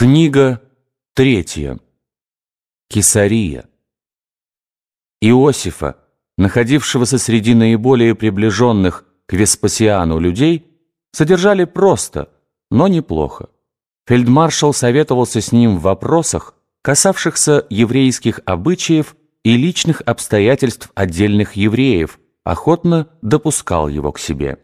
Книга третья. Кесария. Иосифа, находившегося среди наиболее приближенных к Веспасиану людей, содержали просто, но неплохо. Фельдмаршал советовался с ним в вопросах, касавшихся еврейских обычаев и личных обстоятельств отдельных евреев, охотно допускал его к себе.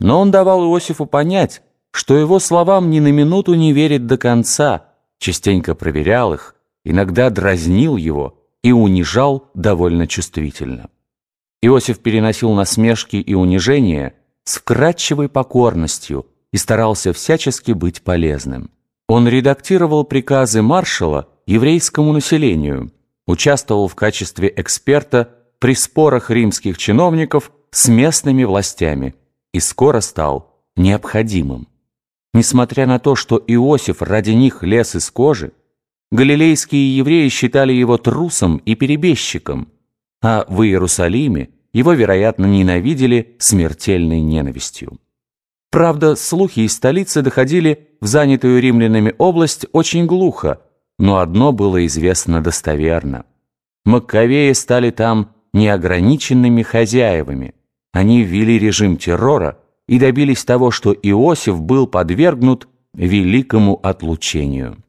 Но он давал Иосифу понять, что его словам ни на минуту не верит до конца, частенько проверял их, иногда дразнил его и унижал довольно чувствительно. Иосиф переносил насмешки и унижения с вкрадчивой покорностью и старался всячески быть полезным. Он редактировал приказы маршала еврейскому населению, участвовал в качестве эксперта при спорах римских чиновников с местными властями и скоро стал необходимым. Несмотря на то, что Иосиф ради них лез из кожи, галилейские евреи считали его трусом и перебежчиком, а в Иерусалиме его, вероятно, ненавидели смертельной ненавистью. Правда, слухи из столицы доходили в занятую римлянами область очень глухо, но одно было известно достоверно. Маккавеи стали там неограниченными хозяевами. Они ввели режим террора, и добились того, что Иосиф был подвергнут великому отлучению.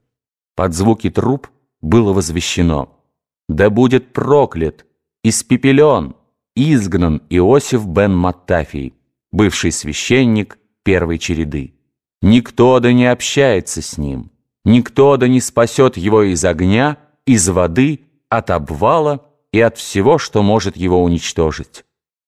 Под звуки труп было возвещено «Да будет проклят, испепелен, изгнан Иосиф бен Маттафий, бывший священник первой череды. Никто да не общается с ним, никто да не спасет его из огня, из воды, от обвала и от всего, что может его уничтожить».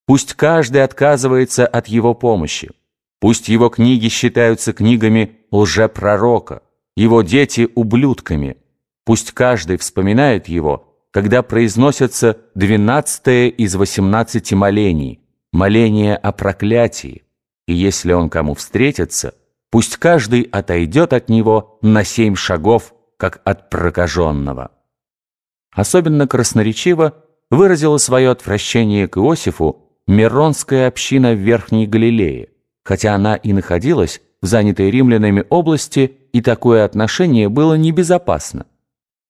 Пусть каждый отказывается от его помощи. Пусть его книги считаются книгами лжепророка, его дети – ублюдками. Пусть каждый вспоминает его, когда произносятся двенадцатое из восемнадцати молений, моление о проклятии. И если он кому встретится, пусть каждый отойдет от него на семь шагов, как от прокаженного. Особенно красноречиво выразила свое отвращение к Иосифу Миронская община в Верхней Галилее, хотя она и находилась в занятой римлянами области, и такое отношение было небезопасно.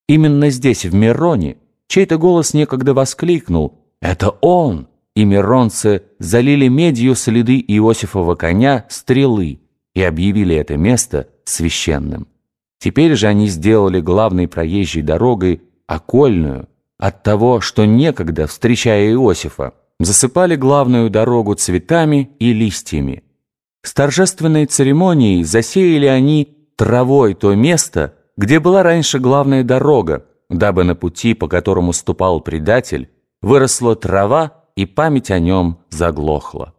Именно здесь, в Мироне, чей-то голос некогда воскликнул «Это он!» и миронцы залили медью следы Иосифова коня стрелы и объявили это место священным. Теперь же они сделали главной проезжей дорогой окольную от того, что некогда, встречая Иосифа, засыпали главную дорогу цветами и листьями. С торжественной церемонией засеяли они травой то место, где была раньше главная дорога, дабы на пути, по которому ступал предатель, выросла трава и память о нем заглохла.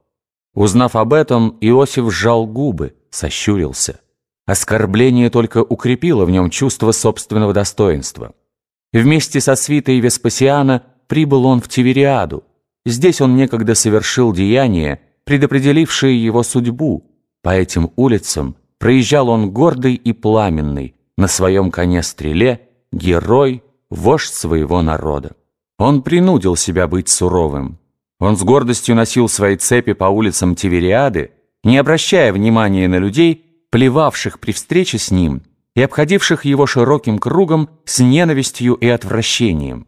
Узнав об этом, Иосиф сжал губы, сощурился. Оскорбление только укрепило в нем чувство собственного достоинства. Вместе со свитой Веспасиана прибыл он в Тивериаду, Здесь он некогда совершил деяние, предопределившее его судьбу. По этим улицам проезжал он гордый и пламенный, на своем коне-стреле, герой, вождь своего народа. Он принудил себя быть суровым. Он с гордостью носил свои цепи по улицам Тивериады, не обращая внимания на людей, плевавших при встрече с ним и обходивших его широким кругом с ненавистью и отвращением.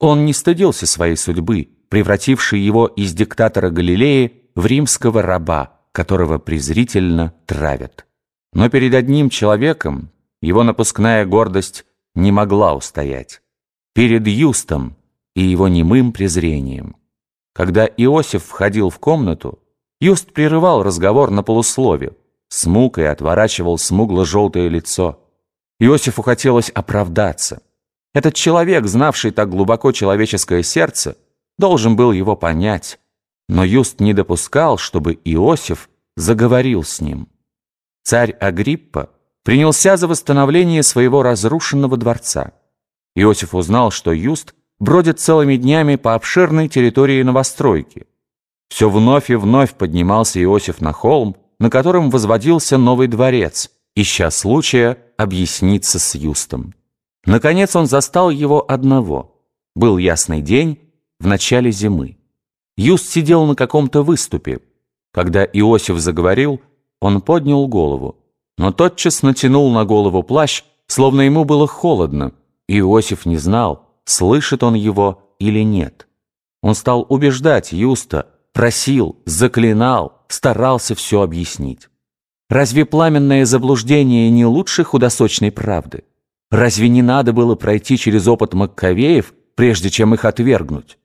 Он не стыдился своей судьбы, превративший его из диктатора Галилеи в римского раба, которого презрительно травят. Но перед одним человеком его напускная гордость не могла устоять. Перед Юстом и его немым презрением. Когда Иосиф входил в комнату, Юст прерывал разговор на полуслове, с мукой отворачивал смугло-желтое лицо. Иосифу хотелось оправдаться. Этот человек, знавший так глубоко человеческое сердце, должен был его понять, но Юст не допускал, чтобы Иосиф заговорил с ним. Царь Агриппа принялся за восстановление своего разрушенного дворца. Иосиф узнал, что Юст бродит целыми днями по обширной территории новостройки. Все вновь и вновь поднимался Иосиф на холм, на котором возводился новый дворец, ища случая объясниться с Юстом. Наконец он застал его одного. Был ясный день, в начале зимы. Юст сидел на каком-то выступе. Когда Иосиф заговорил, он поднял голову, но тотчас натянул на голову плащ, словно ему было холодно, Иосиф не знал, слышит он его или нет. Он стал убеждать Юста, просил, заклинал, старался все объяснить. Разве пламенное заблуждение не лучше худосочной правды? Разве не надо было пройти через опыт Маккавеев, прежде чем их отвергнуть?